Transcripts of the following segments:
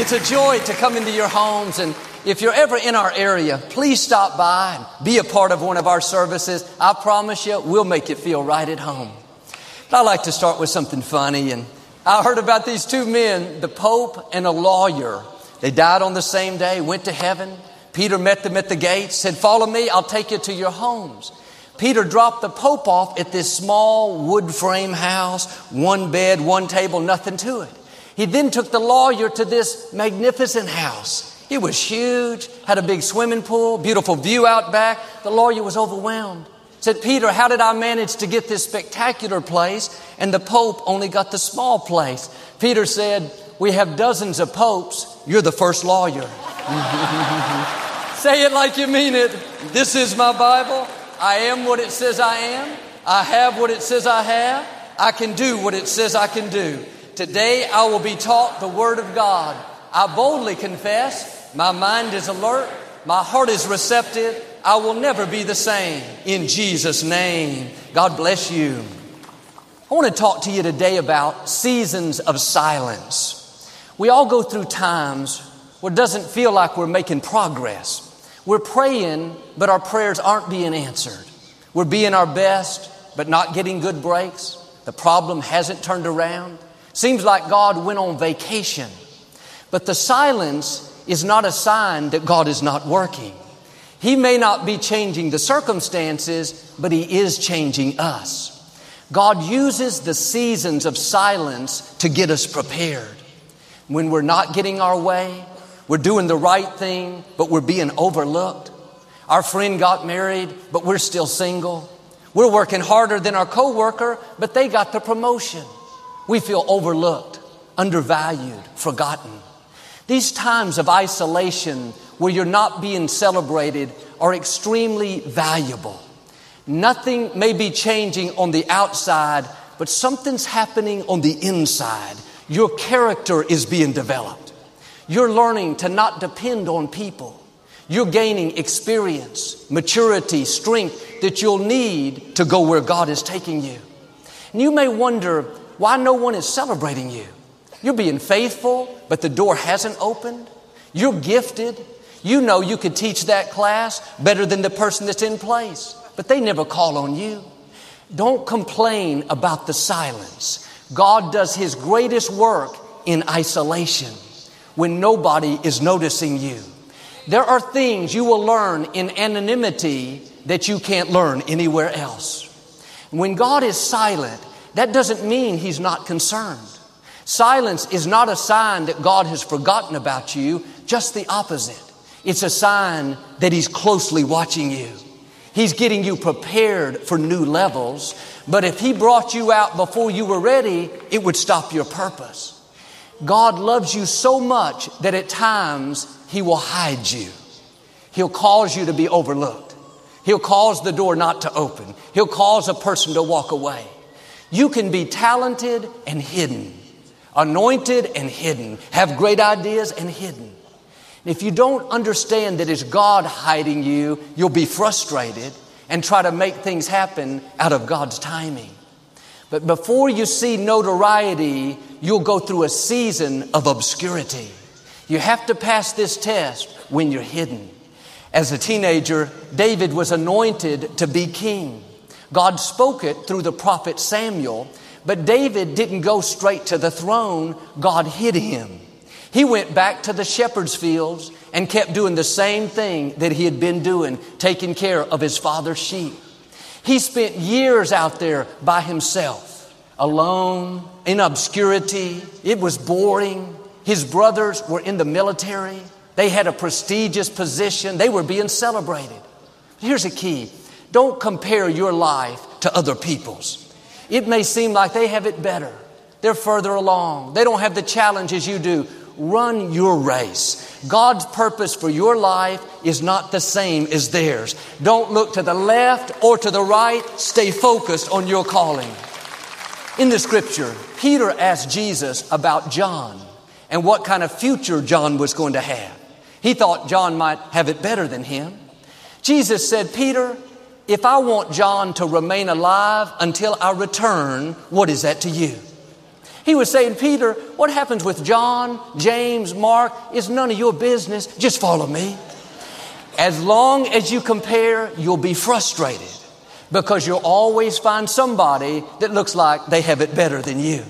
It's a joy to come into your homes. And if you're ever in our area, please stop by and be a part of one of our services. I promise you, we'll make you feel right at home. But I like to start with something funny. And I heard about these two men, the Pope and a lawyer. They died on the same day, went to heaven. Peter met them at the gates, said, Follow me, I'll take you to your homes. Peter dropped the Pope off at this small wood frame house, one bed, one table, nothing to it. He then took the lawyer to this magnificent house. It was huge, had a big swimming pool, beautiful view out back. The lawyer was overwhelmed. Said, Peter, how did I manage to get this spectacular place? And the Pope only got the small place. Peter said, We have dozens of popes. You're the first lawyer. Say it like you mean it. This is my Bible. I am what it says I am. I have what it says I have. I can do what it says I can do. Today I will be taught the Word of God. I boldly confess, my mind is alert, my heart is receptive. I will never be the same. In Jesus' name, God bless you. I want to talk to you today about seasons of silence. We all go through times where it doesn't feel like we're making progress. We're praying, but our prayers aren't being answered. We're being our best, but not getting good breaks. The problem hasn't turned around. Seems like God went on vacation. But the silence is not a sign that God is not working. He may not be changing the circumstances, but He is changing us. God uses the seasons of silence to get us prepared. When we're not getting our way, we're doing the right thing, but we're being overlooked. Our friend got married, but we're still single. We're working harder than our coworker, but they got the promotion. We feel overlooked, undervalued, forgotten. These times of isolation where you're not being celebrated are extremely valuable. Nothing may be changing on the outside, but something's happening on the inside. Your character is being developed. You're learning to not depend on people. You're gaining experience, maturity, strength that you'll need to go where God is taking you. And you may wonder, why no one is celebrating you? You're being faithful, but the door hasn't opened. You're gifted. You know you could teach that class better than the person that's in place, but they never call on you. Don't complain about the silence. God does His greatest work in isolation when nobody is noticing you. There are things you will learn in anonymity that you can't learn anywhere else. When God is silent, that doesn't mean He's not concerned. Silence is not a sign that God has forgotten about you, just the opposite. It's a sign that He's closely watching you. He's getting you prepared for new levels, but if He brought you out before you were ready, it would stop your purpose. God loves you so much that at times He will hide you. He'll cause you to be overlooked. He'll cause the door not to open. He'll cause a person to walk away. You can be talented and hidden, anointed and hidden, have great ideas and hidden. If you don't understand that it's God hiding you, you'll be frustrated and try to make things happen out of God's timing. But before you see notoriety, you'll go through a season of obscurity. You have to pass this test when you're hidden. As a teenager, David was anointed to be king. God spoke it through the prophet Samuel, but David didn't go straight to the throne. God hid him. He went back to the shepherd's fields and kept doing the same thing that he had been doing, taking care of his father's sheep. He spent years out there by himself, alone, in obscurity. It was boring. His brothers were in the military. They had a prestigious position. They were being celebrated. Here's a key. Don't compare your life to other people's. It may seem like they have it better. They're further along. They don't have the challenges you do. Run your race. God's purpose for your life is not the same as theirs. Don't look to the left or to the right. Stay focused on your calling. In the scripture, Peter asked Jesus about John and what kind of future John was going to have. He thought John might have it better than him. Jesus said, Peter, if I want John to remain alive until I return, what is that to you? He was saying, Peter, what happens with John, James, Mark is none of your business. Just follow me. As long as you compare, you'll be frustrated because you'll always find somebody that looks like they have it better than you.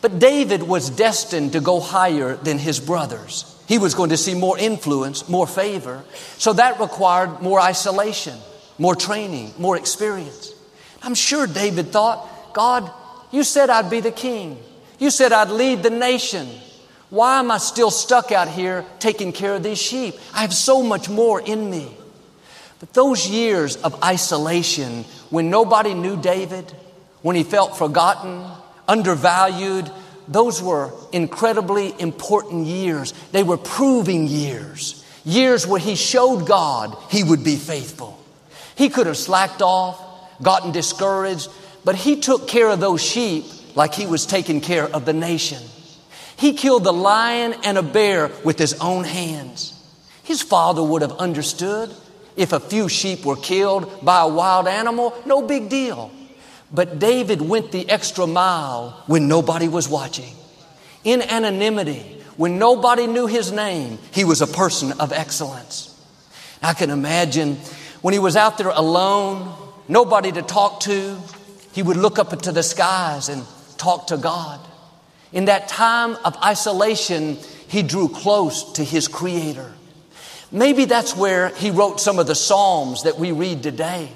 But David was destined to go higher than his brothers. He was going to see more influence, more favor. So that required more isolation, more training, more experience. I'm sure David thought, God, you said I'd be the king. You said I'd lead the nation. Why am I still stuck out here taking care of these sheep? I have so much more in me. But those years of isolation, when nobody knew David, when he felt forgotten, undervalued, those were incredibly important years. They were proving years, years where he showed God he would be faithful. He could have slacked off, gotten discouraged, but he took care of those sheep like he was taking care of the nation. He killed the lion and a bear with his own hands. His father would have understood if a few sheep were killed by a wild animal, no big deal. But David went the extra mile when nobody was watching. In anonymity, when nobody knew his name, he was a person of excellence. I can imagine when he was out there alone, nobody to talk to, he would look up into the skies and talk to God. In that time of isolation, he drew close to his Creator. Maybe that's where he wrote some of the Psalms that we read today.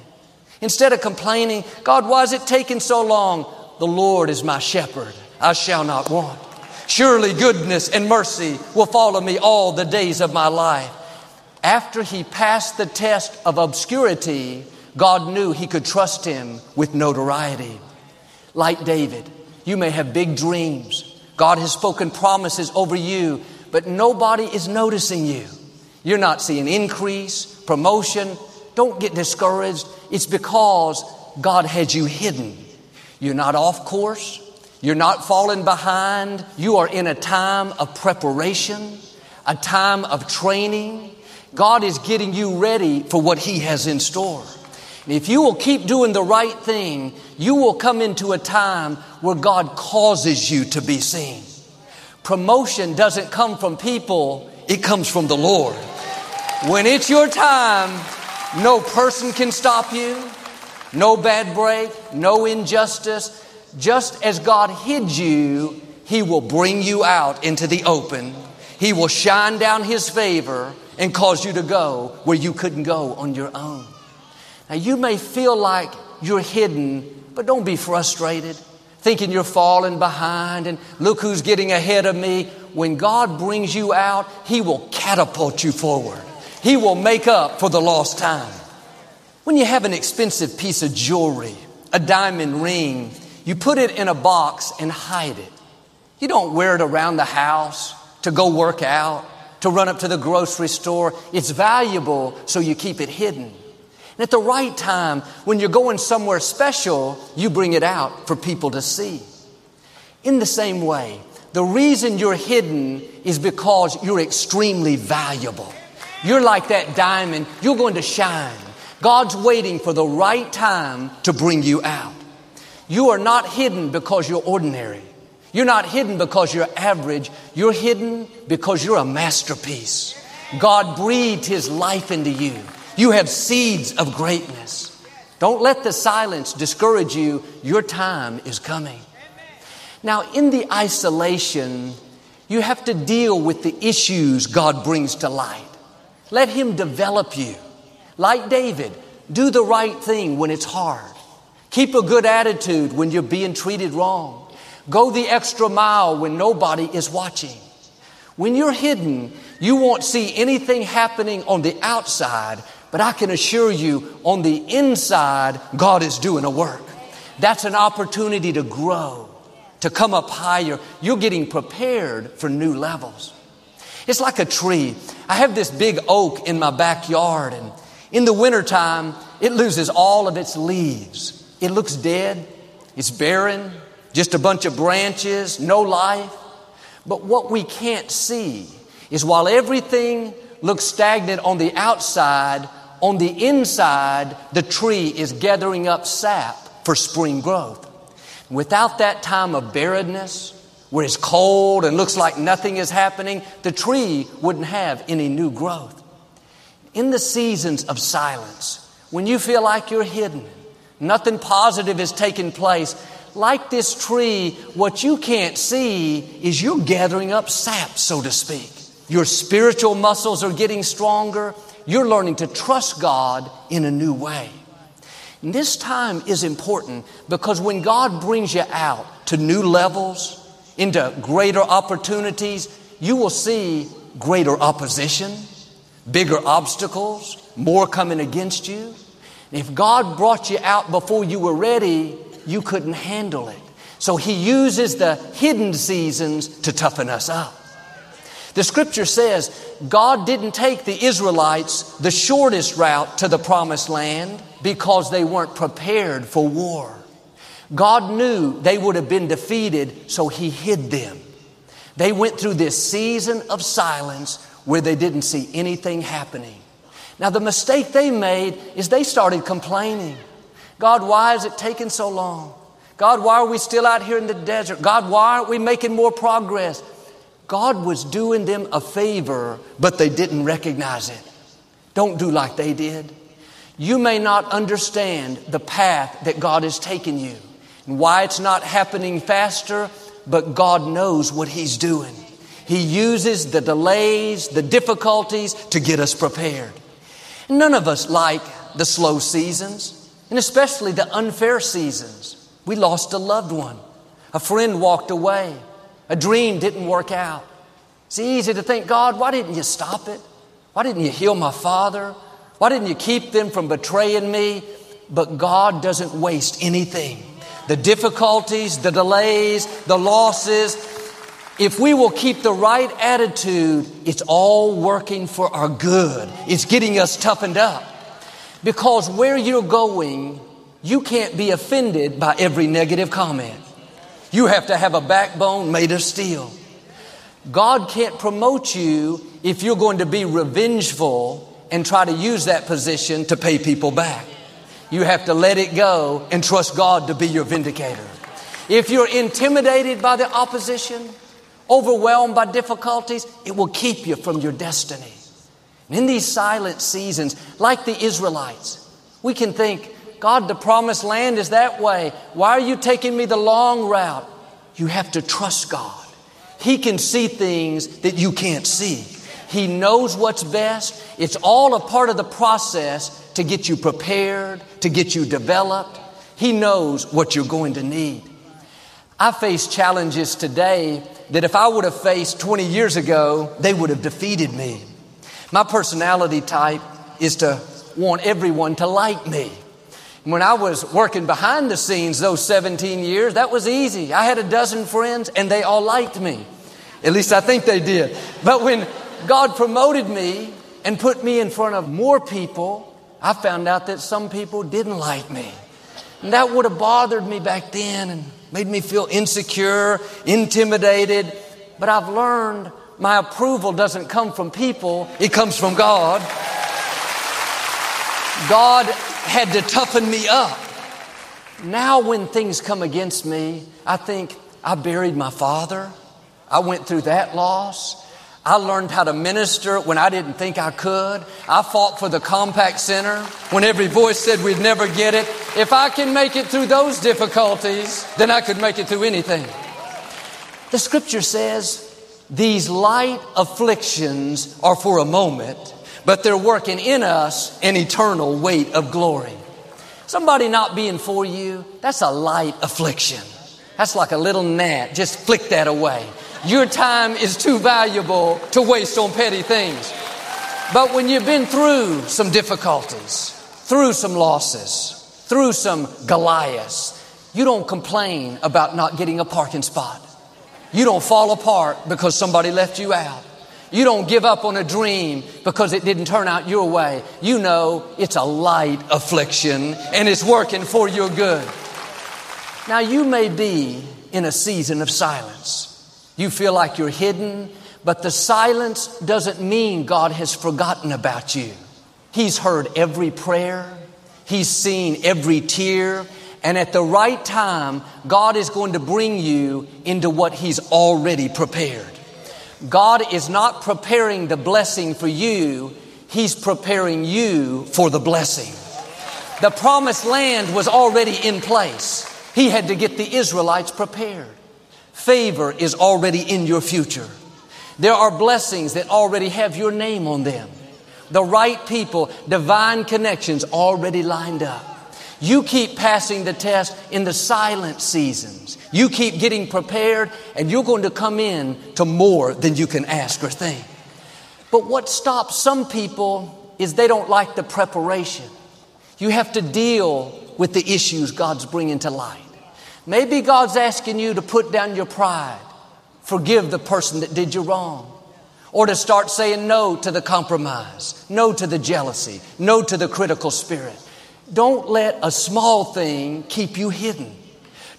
Instead of complaining, God, why is it taking so long? The Lord is my shepherd. I shall not want. Surely goodness and mercy will follow me all the days of my life. After he passed the test of obscurity, God knew he could trust him with notoriety. Like David, you may have big dreams. God has spoken promises over you, but nobody is noticing you. You're not seeing increase, promotion. Don't get discouraged. It's because God had you hidden. You're not off course. You're not falling behind. You are in a time of preparation, a time of training. God is getting you ready for what He has in store. And if you will keep doing the right thing, you will come into a time where God causes you to be seen. Promotion doesn't come from people, it comes from the Lord. When it's your time, no person can stop you, no bad break, no injustice. Just as God hid you, He will bring you out into the open. He will shine down His favor and cause you to go where you couldn't go on your own. Now, you may feel like you're hidden, but don't be frustrated, thinking you're falling behind and look who's getting ahead of me. When God brings you out, He will catapult you forward. He will make up for the lost time. When you have an expensive piece of jewelry, a diamond ring, you put it in a box and hide it. You don't wear it around the house to go work out, to run up to the grocery store. It's valuable, so you keep it hidden. And at the right time, when you're going somewhere special, you bring it out for people to see. In the same way, the reason you're hidden is because you're extremely valuable. You're like that diamond, you're going to shine. God's waiting for the right time to bring you out. You are not hidden because you're ordinary. You're not hidden because you're average. You're hidden because you're a masterpiece. God breathed His life into you. You have seeds of greatness. Don't let the silence discourage you. Your time is coming. Now, in the isolation, you have to deal with the issues God brings to light. Let Him develop you. Like David, do the right thing when it's hard. Keep a good attitude when you're being treated wrong. Go the extra mile when nobody is watching. When you're hidden, you won't see anything happening on the outside, but I can assure you on the inside, God is doing a work. That's an opportunity to grow, to come up higher. You're getting prepared for new levels. It's like a tree. I have this big oak in my backyard, and in the wintertime, it loses all of its leaves. It looks dead. It's barren, just a bunch of branches, no life. But what we can't see is while everything looks stagnant on the outside, on the inside, the tree is gathering up sap for spring growth. Without that time of barrenness, where it's cold and looks like nothing is happening, the tree wouldn't have any new growth. In the seasons of silence, when you feel like you're hidden, nothing positive is taking place, like this tree, what you can't see is you're gathering up sap, so to speak. Your spiritual muscles are getting stronger. You're learning to trust God in a new way. And this time is important because when God brings you out to new levels, into greater opportunities, you will see greater opposition, bigger obstacles, more coming against you. And if God brought you out before you were ready, you couldn't handle it. So He uses the hidden seasons to toughen us up. The scripture says God didn't take the Israelites the shortest route to the promised land because they weren't prepared for war. God knew they would have been defeated, so He hid them. They went through this season of silence where they didn't see anything happening. Now, the mistake they made is they started complaining. God, why is it taking so long? God, why are we still out here in the desert? God, why aren't we making more progress? God was doing them a favor, but they didn't recognize it. Don't do like they did. You may not understand the path that God has taken you and why it's not happening faster, but God knows what He's doing. He uses the delays, the difficulties to get us prepared. None of us like the slow seasons, and especially the unfair seasons. We lost a loved one, a friend walked away, a dream didn't work out. It's easy to think, God, why didn't you stop it? Why didn't you heal my father? Why didn't you keep them from betraying me? But God doesn't waste anything. The difficulties, the delays, the losses, if we will keep the right attitude, it's all working for our good. It's getting us toughened up. Because where you're going, you can't be offended by every negative comment. You have to have a backbone made of steel. God can't promote you if you're going to be revengeful and try to use that position to pay people back. You have to let it go and trust God to be your vindicator. If you're intimidated by the opposition, overwhelmed by difficulties, it will keep you from your destiny. In these silent seasons, like the Israelites, we can think, God, the promised land is that way. Why are you taking me the long route? You have to trust God. He can see things that you can't see. He knows what's best. It's all a part of the process to get you prepared, to get you developed. He knows what you're going to need. I face challenges today that if I would have faced 20 years ago, they would have defeated me. My personality type is to want everyone to like me. When I was working behind the scenes those 17 years, that was easy. I had a dozen friends and they all liked me. At least I think they did. But when God promoted me and put me in front of more people, I found out that some people didn't like me. And that would have bothered me back then and made me feel insecure, intimidated. But I've learned my approval doesn't come from people, it comes from God. God had to toughen me up. Now, when things come against me, I think I buried my father. I went through that loss. I learned how to minister when I didn't think I could. I fought for the Compaq Center when every voice said we'd never get it. If I can make it through those difficulties, then I could make it through anything. The scripture says these light afflictions are for a moment, but they're working in us an eternal weight of glory. Somebody not being for you, that's a light affliction. That's like a little gnat. Just flick that away. Your time is too valuable to waste on petty things. But when you've been through some difficulties, through some losses, through some Goliaths, you don't complain about not getting a parking spot. You don't fall apart because somebody left you out. You don't give up on a dream because it didn't turn out your way. You know it's a light affliction and it's working for your good. Now, you may be in a season of silence. You feel like you're hidden, but the silence doesn't mean God has forgotten about you. He's heard every prayer, He's seen every tear, And at the right time, God is going to bring you into what He's already prepared. God is not preparing the blessing for you, He's preparing you for the blessing. The promised land was already in place. He had to get the Israelites prepared. Favor is already in your future. There are blessings that already have your name on them. The right people, divine connections already lined up. You keep passing the test in the silent seasons. You keep getting prepared, and you're going to come in to more than you can ask or think. But what stops some people is they don't like the preparation. You have to deal with the issues God's bringing to light. Maybe God's asking you to put down your pride, forgive the person that did you wrong, or to start saying no to the compromise, no to the jealousy, no to the critical spirit. Don't let a small thing keep you hidden.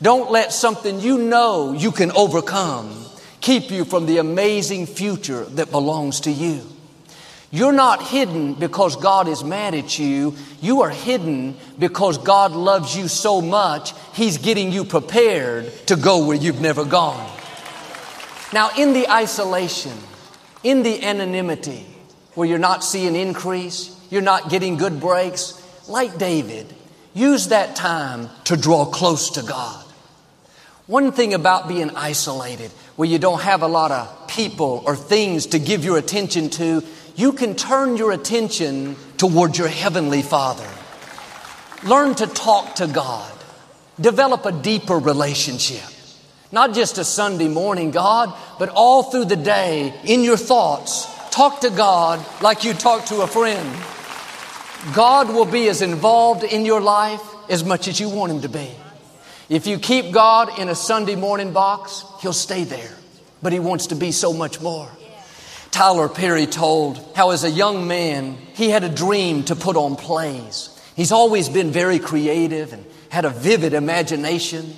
Don't let something you know you can overcome keep you from the amazing future that belongs to you. You're not hidden because God is mad at you. You are hidden because God loves you so much, He's getting you prepared to go where you've never gone. Now, in the isolation, in the anonymity, where you're not seeing increase, you're not getting good breaks, like David, use that time to draw close to God. One thing about being isolated, where you don't have a lot of people or things to give your attention to, you can turn your attention toward your Heavenly Father. Learn to talk to God. Develop a deeper relationship. Not just a Sunday morning God, but all through the day in your thoughts. Talk to God like you talk to a friend. God will be as involved in your life as much as you want Him to be. If you keep God in a Sunday morning box, He'll stay there. But He wants to be so much more. Tyler Perry told how, as a young man, he had a dream to put on plays. He's always been very creative and had a vivid imagination.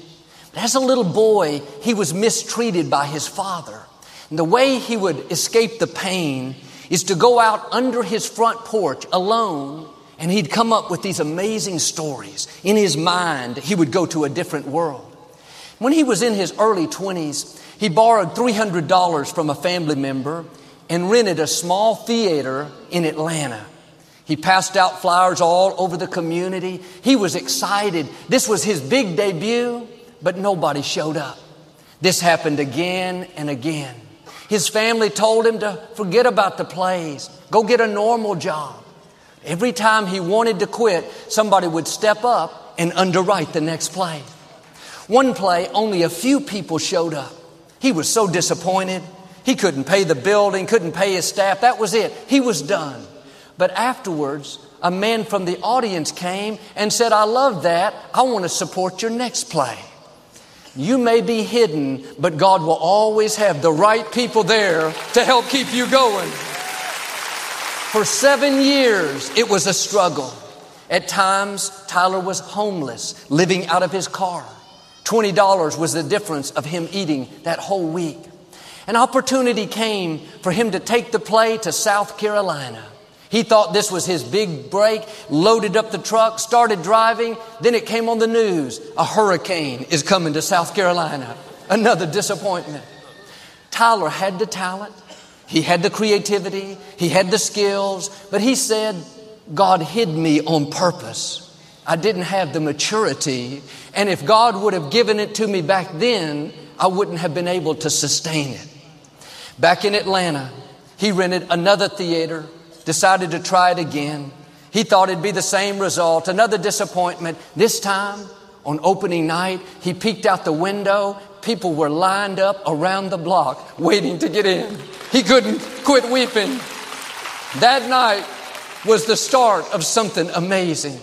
But as a little boy, he was mistreated by his father. And the way he would escape the pain is to go out under his front porch alone and he'd come up with these amazing stories. In his mind, he would go to a different world. When he was in his early 20s, he borrowed $300 from a family member and rented a small theater in Atlanta. He passed out flyers all over the community. He was excited. This was his big debut, but nobody showed up. This happened again and again. His family told him to forget about the plays, go get a normal job. Every time he wanted to quit, somebody would step up and underwrite the next play. One play, only a few people showed up. He was so disappointed. He couldn't pay the building, couldn't pay his staff. That was it. He was done. But afterwards, a man from the audience came and said, I love that. I want to support your next play. You may be hidden, but God will always have the right people there to help keep you going. For seven years, it was a struggle. At times, Tyler was homeless, living out of his car. $20 was the difference of him eating that whole week. An opportunity came for him to take the play to South Carolina. He thought this was his big break, loaded up the truck, started driving. Then it came on the news a hurricane is coming to South Carolina. Another disappointment. Tyler had the talent, he had the creativity, he had the skills, but he said, God hid me on purpose. I didn't have the maturity, and if God would have given it to me back then, I wouldn't have been able to sustain it. Back in Atlanta, he rented another theater, decided to try it again. He thought it'd be the same result, another disappointment. This time, on opening night, he peeked out the window. People were lined up around the block waiting to get in. He couldn't quit weeping. That night was the start of something amazing.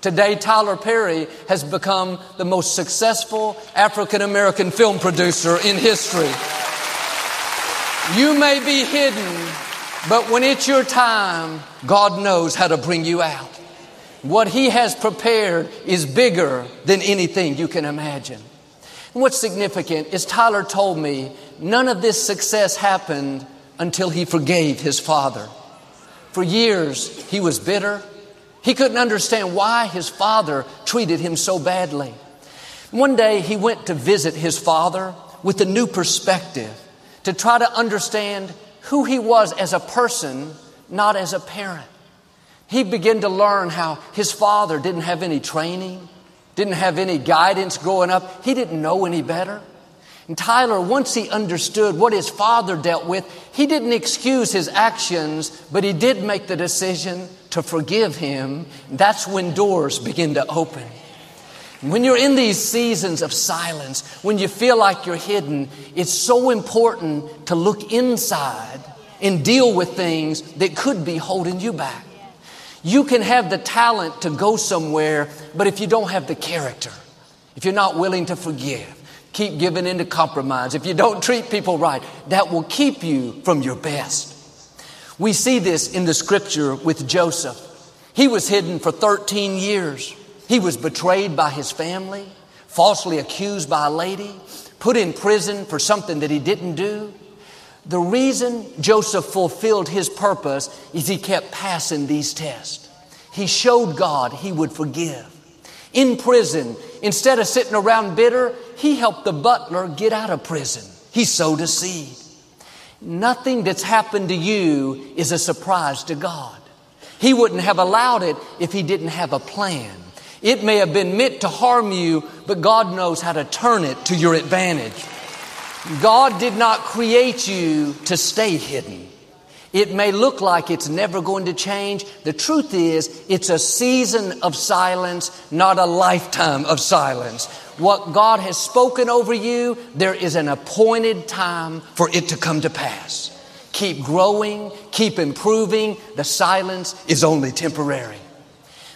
Today, Tyler Perry has become the most successful African American film producer in history. You may be hidden, but when it's your time, God knows how to bring you out. What He has prepared is bigger than anything you can imagine. What's significant is Tyler told me none of this success happened until he forgave his father. For years, he was bitter. He couldn't understand why his father treated him so badly. One day he went to visit his father with a new perspective to try to understand who he was as a person, not as a parent. He began to learn how his father didn't have any training, didn't have any guidance growing up. He didn't know any better. And Tyler, once he understood what his father dealt with, he didn't excuse his actions, but he did make the decision to forgive him. That's when doors begin to open. When you're in these seasons of silence, when you feel like you're hidden, it's so important to look inside and deal with things that could be holding you back. You can have the talent to go somewhere, but if you don't have the character, if you're not willing to forgive, keep giving in to compromise, if you don't treat people right, that will keep you from your best. We see this in the scripture with Joseph. He was hidden for 13 years. He was betrayed by his family, falsely accused by a lady, put in prison for something that he didn't do. The reason Joseph fulfilled his purpose is he kept passing these tests. He showed God he would forgive. In prison, instead of sitting around bitter, he helped the butler get out of prison. He sowed a seed. Nothing that's happened to you is a surprise to God. He wouldn't have allowed it if he didn't have a plan. It may have been meant to harm you, but God knows how to turn it to your advantage. God did not create you to stay hidden. It may look like it's never going to change. The truth is, it's a season of silence, not a lifetime of silence. What God has spoken over you, there is an appointed time for it to come to pass. Keep growing, keep improving. The silence is only temporary.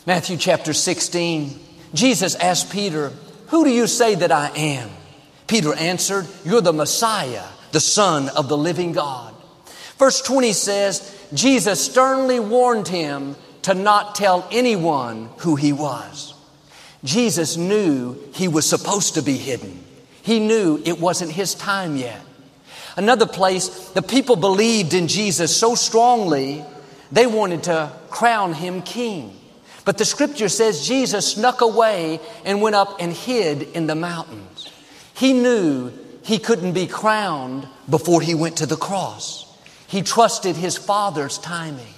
Matthew chapter 16, Jesus asked Peter, Who do you say that I am? Peter answered, You're the Messiah, the Son of the living God. Verse 20 says, Jesus sternly warned him to not tell anyone who he was. Jesus knew he was supposed to be hidden. He knew it wasn't his time yet. Another place, the people believed in Jesus so strongly, they wanted to crown him king. But the scripture says Jesus snuck away and went up and hid in the mountains. He knew he couldn't be crowned before he went to the cross. He trusted his Father's timing.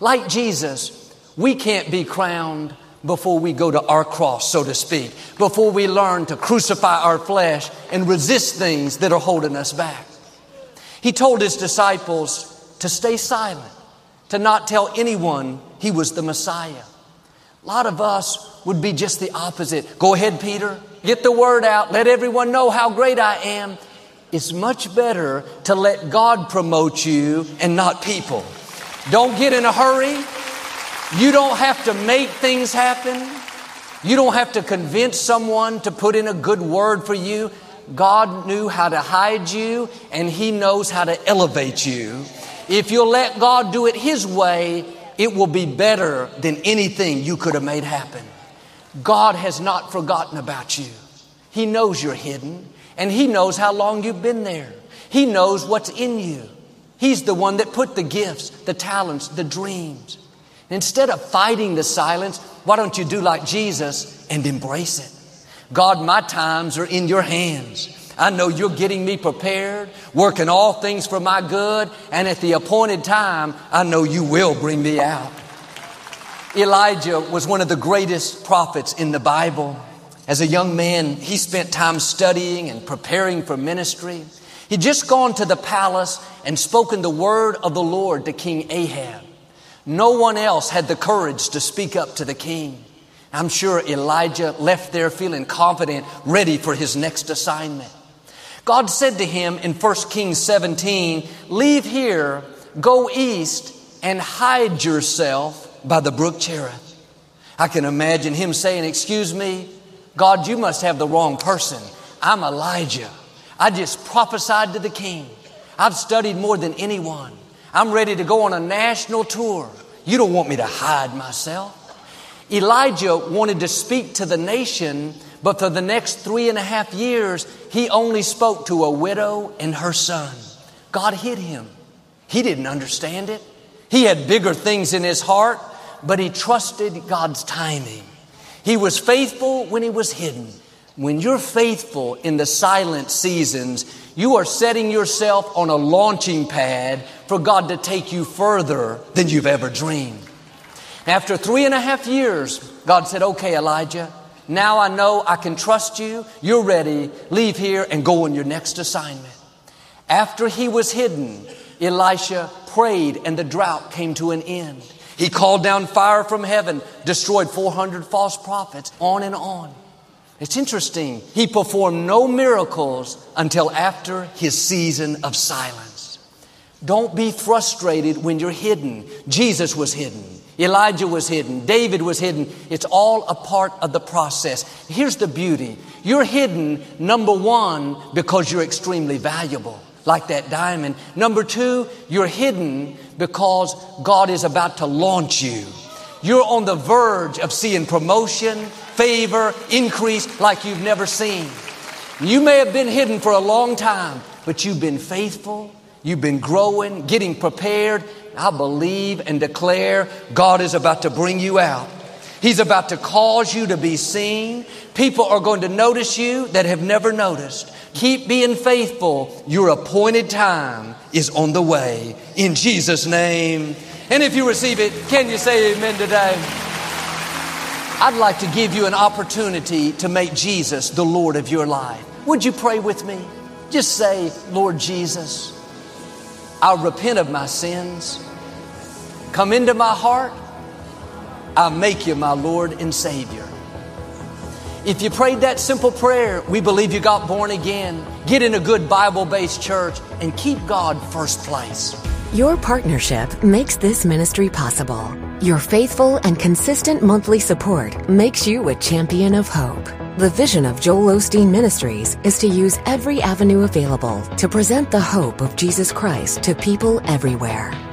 Like Jesus, we can't be crowned before we go to our cross, so to speak, before we learn to crucify our flesh and resist things that are holding us back. He told his disciples to stay silent, to not tell anyone he was the Messiah. A lot of us would be just the opposite. Go ahead, Peter. Get the word out. Let everyone know how great I am. It's much better to let God promote you and not people. Don't get in a hurry. You don't have to make things happen. You don't have to convince someone to put in a good word for you. God knew how to hide you and He knows how to elevate you. If you'll let God do it His way, it will be better than anything you could have made happen. God has not forgotten about you. He knows you're hidden and He knows how long you've been there. He knows what's in you. He's the one that put the gifts, the talents, the dreams. Instead of fighting the silence, why don't you do like Jesus and embrace it? God, my times are in your hands. I know you're getting me prepared, working all things for my good, and at the appointed time, I know you will bring me out. Elijah was one of the greatest prophets in the Bible. As a young man, he spent time studying and preparing for ministry. He'd just gone to the palace and spoken the word of the Lord to King Ahab. No one else had the courage to speak up to the king. I'm sure Elijah left there feeling confident, ready for his next assignment. God said to him in 1 Kings 17, Leave here, go east, and hide yourself by the brook Cherith. I can imagine him saying, Excuse me, God, you must have the wrong person. I'm Elijah. I just prophesied to the king. I've studied more than anyone. I'm ready to go on a national tour. You don't want me to hide myself. Elijah wanted to speak to the nation but for the next three and a half years, he only spoke to a widow and her son. God hid him. He didn't understand it. He had bigger things in his heart, but he trusted God's timing. He was faithful when he was hidden. When you're faithful in the silent seasons, you are setting yourself on a launching pad for God to take you further than you've ever dreamed. After three and a half years, God said, Okay, Elijah, now I know I can trust you. You're ready. Leave here and go on your next assignment. After he was hidden, Elisha prayed and the drought came to an end. He called down fire from heaven, destroyed 400 false prophets, on and on. It's interesting. He performed no miracles until after his season of silence. Don't be frustrated when you're hidden. Jesus was hidden. Elijah was hidden. David was hidden. It's all a part of the process. Here's the beauty. You're hidden, number one, because you're extremely valuable, like that diamond. Number two, you're hidden because God is about to launch you. You're on the verge of seeing promotion, favor, increase like you've never seen. You may have been hidden for a long time, but you've been faithful. You've been growing, getting prepared. I believe and declare God is about to bring you out. He's about to cause you to be seen. People are going to notice you that have never noticed. Keep being faithful. Your appointed time is on the way. In Jesus' name. And if you receive it, can you say amen today? I'd like to give you an opportunity to make Jesus the Lord of your life. Would you pray with me? Just say, Lord Jesus, I'll repent of my sins. Come into my heart. I'll make you my Lord and Savior. If you prayed that simple prayer, we believe you got born again. Get in a good Bible based church and keep God first place. Your partnership makes this ministry possible. Your faithful and consistent monthly support makes you a champion of hope. The vision of Joel Osteen Ministries is to use every avenue available to present the hope of Jesus Christ to people everywhere.